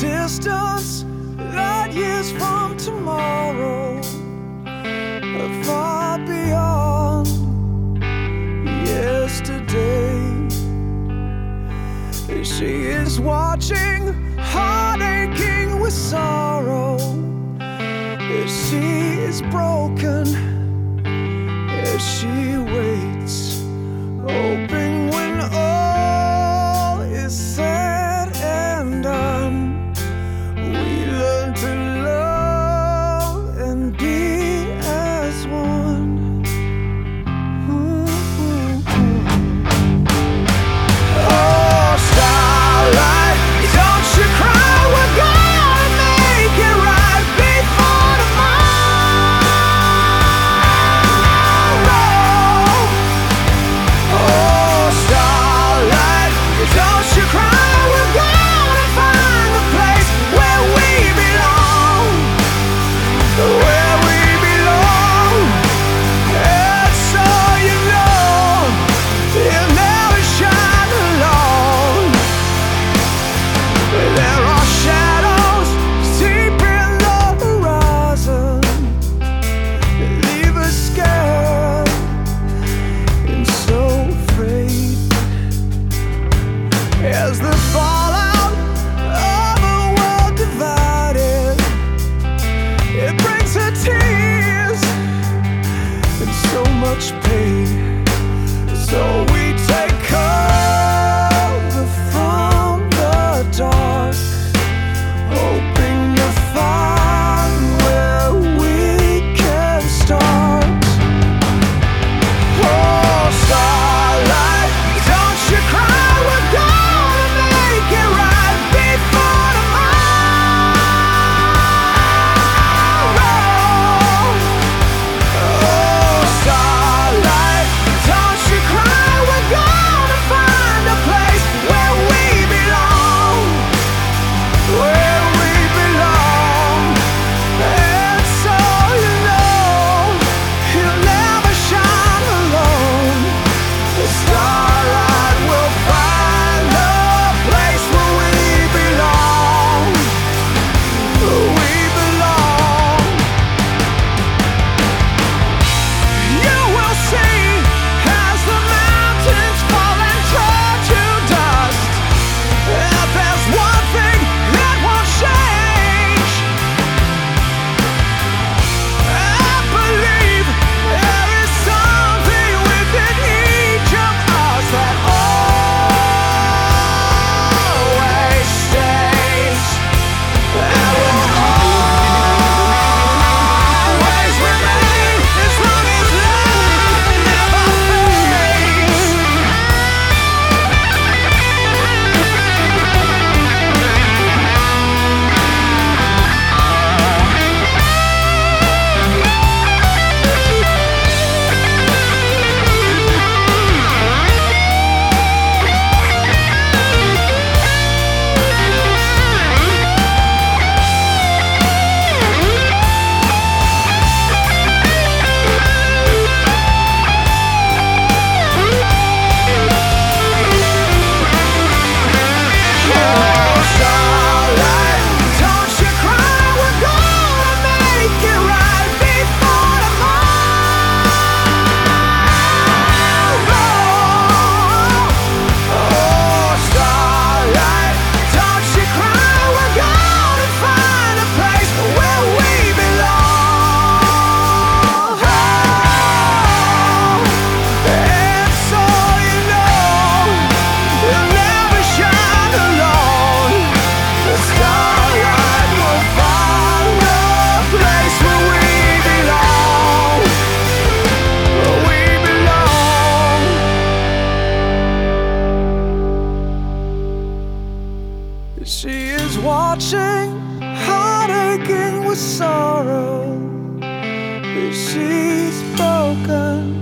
distance, light years from tomorrow, far beyond yesterday. She is watching. is the fallout of a world divided. It brings her tears and so much pain. So we. with sorrow, but she's broken.